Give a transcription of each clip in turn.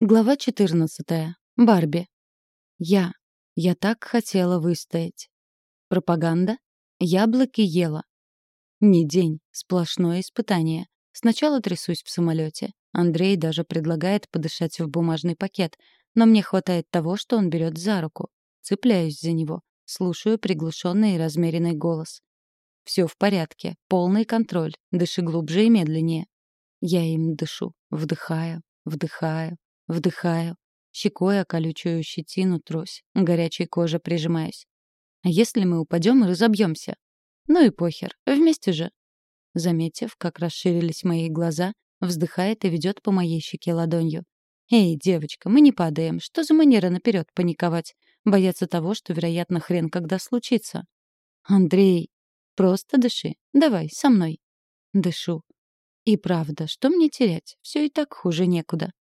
Глава 14. Барби. Я. Я так хотела выстоять. Пропаганда. Яблоки ела. Не день, сплошное испытание. Сначала трясусь в самолете. Андрей даже предлагает подышать в бумажный пакет, но мне хватает того, что он берет за руку. Цепляюсь за него, слушаю приглушенный и размеренный голос. Все в порядке, полный контроль, дыши глубже и медленнее. Я им дышу, вдыхаю, вдыхаю, Вдыхаю. Щекой о колючую щетину трусь, горячей коже прижимаюсь. А если мы упадем и разобьемся? Ну и похер, вместе же. Заметив, как расширились мои глаза, вздыхает и ведет по моей щеке ладонью. «Эй, девочка, мы не падаем. Что за манера наперед паниковать? Бояться того, что, вероятно, хрен когда случится?» «Андрей, просто дыши. Давай, со мной». Дышу. И правда, что мне терять? Все и так хуже некуда.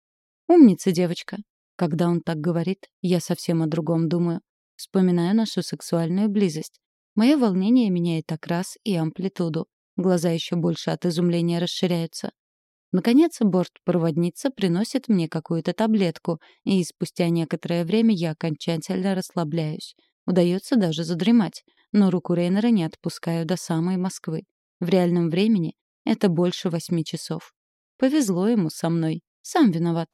«Умница, девочка». Когда он так говорит, я совсем о другом думаю. Вспоминаю нашу сексуальную близость. Мое волнение меняет окрас и амплитуду. Глаза еще больше от изумления расширяются. Наконец, бортпроводница приносит мне какую-то таблетку, и спустя некоторое время я окончательно расслабляюсь. Удается даже задремать, но руку Рейнера не отпускаю до самой Москвы. В реальном времени это больше восьми часов. Повезло ему со мной. Сам виноват.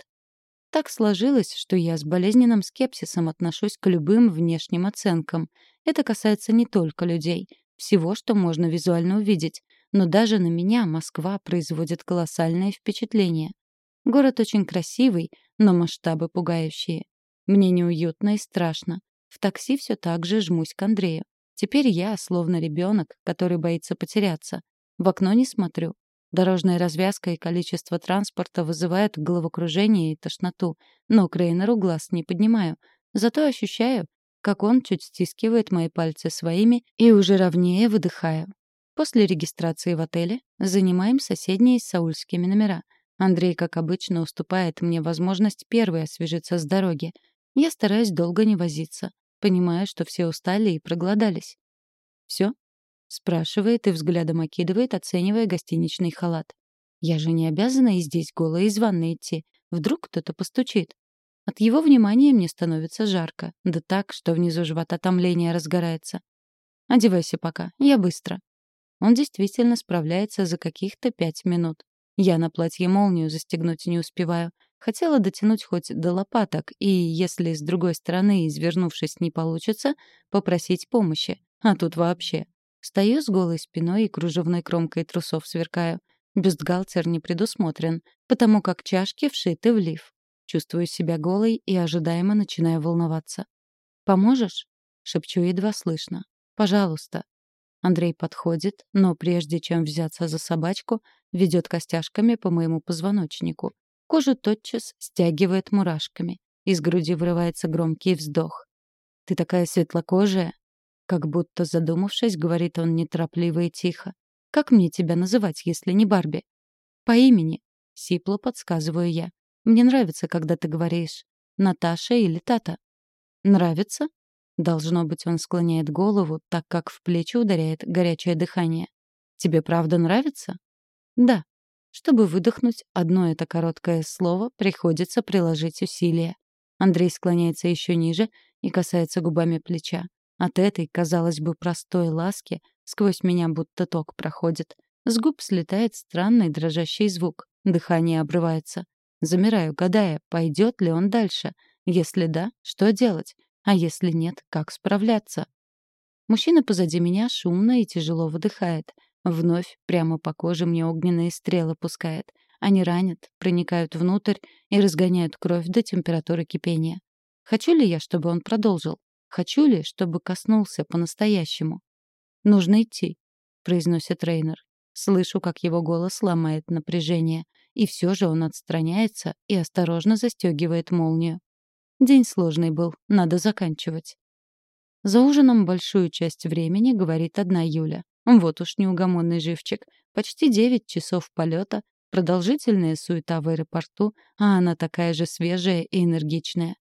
Так сложилось, что я с болезненным скепсисом отношусь к любым внешним оценкам. Это касается не только людей, всего, что можно визуально увидеть, но даже на меня Москва производит колоссальное впечатление. Город очень красивый, но масштабы пугающие. Мне неуютно и страшно. В такси все так же жмусь к Андрею. Теперь я, словно ребенок, который боится потеряться. В окно не смотрю. Дорожная развязка и количество транспорта вызывают головокружение и тошноту, но к Рейнеру глаз не поднимаю. Зато ощущаю, как он чуть стискивает мои пальцы своими и уже ровнее выдыхаю. После регистрации в отеле занимаем соседние с саульскими номера. Андрей, как обычно, уступает мне возможность первой освежиться с дороги. Я стараюсь долго не возиться. Понимаю, что все устали и проголодались. Все, Спрашивает и взглядом окидывает, оценивая гостиничный халат. Я же не обязана и здесь голая из ванны идти. Вдруг кто-то постучит. От его внимания мне становится жарко. Да так, что внизу живота томление разгорается. Одевайся пока, я быстро. Он действительно справляется за каких-то пять минут. Я на платье молнию застегнуть не успеваю. Хотела дотянуть хоть до лопаток и, если с другой стороны, извернувшись, не получится, попросить помощи. А тут вообще Стою с голой спиной и кружевной кромкой трусов сверкаю. Бюстгальтер не предусмотрен, потому как чашки вшиты в лиф. Чувствую себя голой и ожидаемо начинаю волноваться. «Поможешь?» — шепчу едва слышно. «Пожалуйста». Андрей подходит, но прежде чем взяться за собачку, ведет костяшками по моему позвоночнику. Кожу тотчас стягивает мурашками. Из груди вырывается громкий вздох. «Ты такая светлокожая!» Как будто задумавшись, говорит он неторопливо и тихо. «Как мне тебя называть, если не Барби?» «По имени», — сипло подсказываю я. «Мне нравится, когда ты говоришь Наташа или Тата». «Нравится?» Должно быть, он склоняет голову, так как в плечи ударяет горячее дыхание. «Тебе правда нравится?» «Да». Чтобы выдохнуть одно это короткое слово, приходится приложить усилия. Андрей склоняется еще ниже и касается губами плеча. От этой, казалось бы, простой ласки сквозь меня будто ток проходит. С губ слетает странный дрожащий звук. Дыхание обрывается. Замираю, гадая, пойдет ли он дальше. Если да, что делать? А если нет, как справляться? Мужчина позади меня шумно и тяжело выдыхает. Вновь прямо по коже мне огненные стрелы пускает. Они ранят, проникают внутрь и разгоняют кровь до температуры кипения. Хочу ли я, чтобы он продолжил? Хочу ли, чтобы коснулся по-настоящему? «Нужно идти», — произносит трейнер. Слышу, как его голос ломает напряжение. И все же он отстраняется и осторожно застегивает молнию. День сложный был, надо заканчивать. За ужином большую часть времени говорит одна Юля. Вот уж неугомонный живчик. Почти девять часов полета, продолжительная суета в аэропорту, а она такая же свежая и энергичная.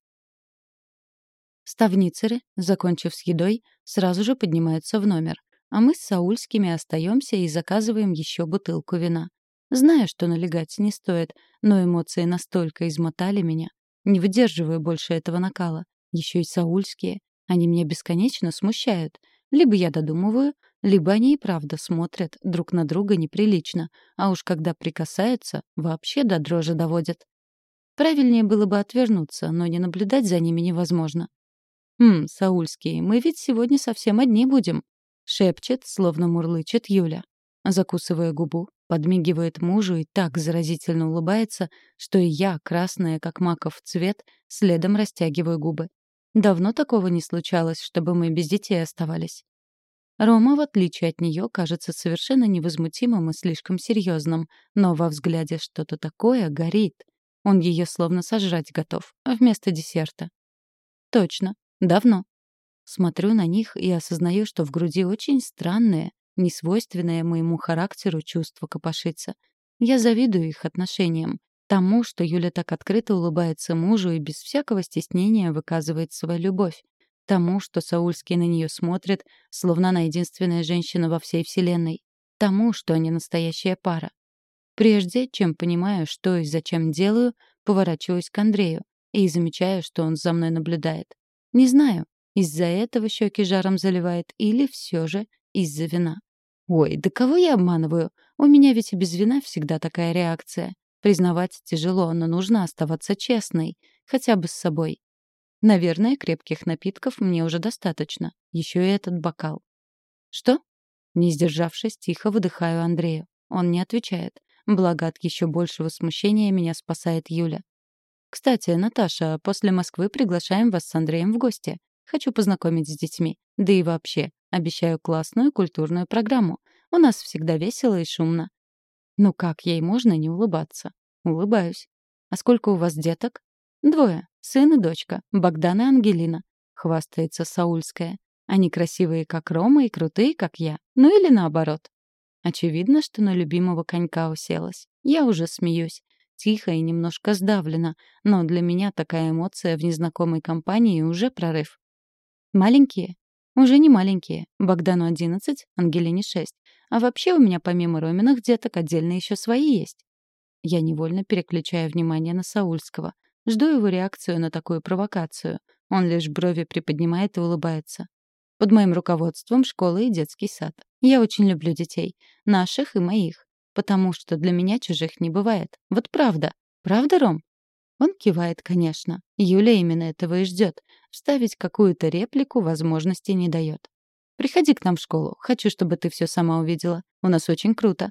Ставницеры, закончив с едой, сразу же поднимаются в номер, а мы с Саульскими остаемся и заказываем еще бутылку вина. Знаю, что налегать не стоит, но эмоции настолько измотали меня. Не выдерживаю больше этого накала. Еще и саульские. Они меня бесконечно смущают. Либо я додумываю, либо они и правда смотрят друг на друга неприлично, а уж когда прикасаются, вообще до дрожи доводят. Правильнее было бы отвернуться, но не наблюдать за ними невозможно. «Хм, Саульский, мы ведь сегодня совсем одни будем», — шепчет, словно мурлычет Юля. Закусывая губу, подмигивает мужу и так заразительно улыбается, что и я, красная, как маков цвет, следом растягиваю губы. Давно такого не случалось, чтобы мы без детей оставались. Рома, в отличие от нее, кажется совершенно невозмутимым и слишком серьезным, но во взгляде что-то такое горит. Он ее словно сожрать готов, вместо десерта. Точно, давно. Смотрю на них и осознаю, что в груди очень странное, несвойственное моему характеру чувство копошится. Я завидую их отношениям, тому, что Юля так открыто улыбается мужу и без всякого стеснения выказывает свою любовь, тому, что Саульский на нее смотрит, словно она единственная женщина во всей вселенной, тому, что они настоящая пара. Прежде чем понимаю, что и зачем делаю, поворачиваюсь к Андрею и замечаю, что он за мной наблюдает. Не знаю, из-за этого щеки жаром заливает или все же из-за вина. Ой, да кого я обманываю? У меня ведь и без вина всегда такая реакция. Признавать тяжело, но нужно оставаться честной. Хотя бы с собой. Наверное, крепких напитков мне уже достаточно. Еще и этот бокал. «Что?» Не сдержавшись, тихо выдыхаю Андрею. Он не отвечает. Благо от еще большего смущения меня спасает Юля. «Кстати, Наташа, после Москвы приглашаем вас с Андреем в гости. Хочу познакомить с детьми. Да и вообще, обещаю классную культурную программу. У нас всегда весело и шумно. Ну как ей можно не улыбаться? Улыбаюсь. А сколько у вас деток? Двое. Сын и дочка. Богдан и Ангелина. Хвастается Саульская. Они красивые, как Рома, и крутые, как я. Ну или наоборот. Очевидно, что на любимого конька уселась. Я уже смеюсь. Тихо и немножко сдавлена. Но для меня такая эмоция в незнакомой компании уже прорыв. Маленькие? Уже не маленькие. Богдану 11, Ангелине 6. А вообще у меня помимо Роминых деток отдельно еще свои есть. Я невольно переключаю внимание на Саульского. Жду его реакцию на такую провокацию. Он лишь брови приподнимает и улыбается. Под моим руководством школа и детский сад. Я очень люблю детей. Наших и моих. Потому что для меня чужих не бывает. Вот правда. Правда, Ром? Он кивает, конечно. Юля именно этого и ждет. Вставить какую-то реплику возможности не дает. Приходи к нам в школу. Хочу, чтобы ты все сама увидела. У нас очень круто».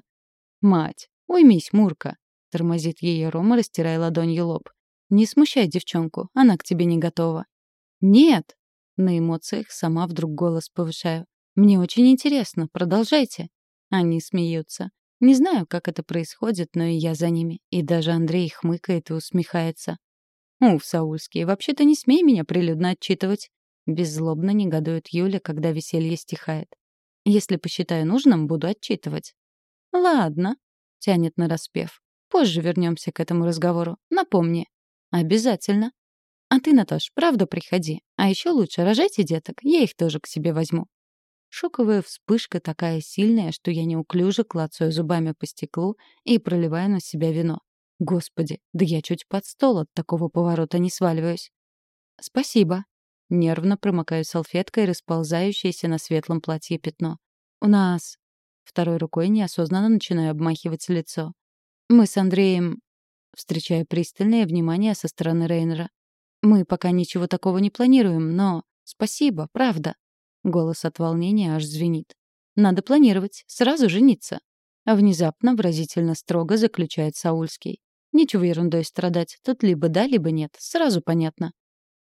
«Мать, уймись, Мурка», — тормозит ее Рома, растирая ладонью лоб. «Не смущай девчонку, она к тебе не готова». «Нет!» — на эмоциях сама вдруг голос повышаю. «Мне очень интересно, продолжайте». Они смеются. Не знаю, как это происходит, но и я за ними. И даже Андрей хмыкает и усмехается. «Уф, Саульский, вообще-то не смей меня прилюдно отчитывать. Беззлобно негодует Юля, когда веселье стихает. Если посчитаю нужным, буду отчитывать. Ладно, тянет на распев. Позже вернемся к этому разговору. Напомни. Обязательно. А ты, Наташ, правда приходи. А еще лучше рожайте деток, я их тоже к себе возьму. Шоковая вспышка такая сильная, что я неуклюже клацаю зубами по стеклу и проливаю на себя вино. Господи, да я чуть под стол от такого поворота не сваливаюсь. Спасибо, Нервно промокаю салфеткой расползающееся на светлом платье пятно. «У нас...» Второй рукой неосознанно начинаю обмахивать лицо. «Мы с Андреем...» Встречаю пристальное внимание со стороны Рейнера. «Мы пока ничего такого не планируем, но... Спасибо, правда». Голос от волнения аж звенит. «Надо планировать, сразу жениться». А внезапно, выразительно строго заключает Саульский. «Ничего ерундой страдать, тут либо да, либо нет, сразу понятно»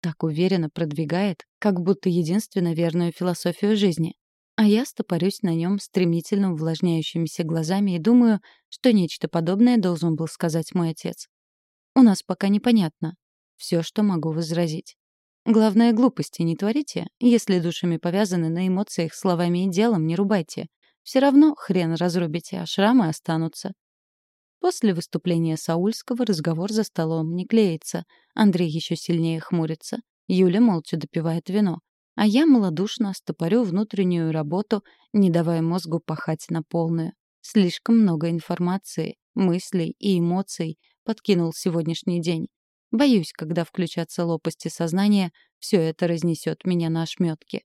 так уверенно продвигает, как будто единственно верную философию жизни. А я стопорюсь на нем стремительно увлажняющимися глазами и думаю, что нечто подобное должен был сказать мой отец. У нас пока непонятно. Все, что могу возразить. Главное, глупости не творите. Если душами повязаны на эмоциях, словами и делом, не рубайте. Все равно хрен разрубите, а шрамы останутся. После выступления Саульского разговор за столом не клеится. Андрей еще сильнее хмурится. Юля молча допивает вино. А я малодушно стопорю внутреннюю работу, не давая мозгу пахать на полную. Слишком много информации, мыслей и эмоций подкинул сегодняшний день. Боюсь, когда включатся лопасти сознания, все это разнесет меня на ошметки.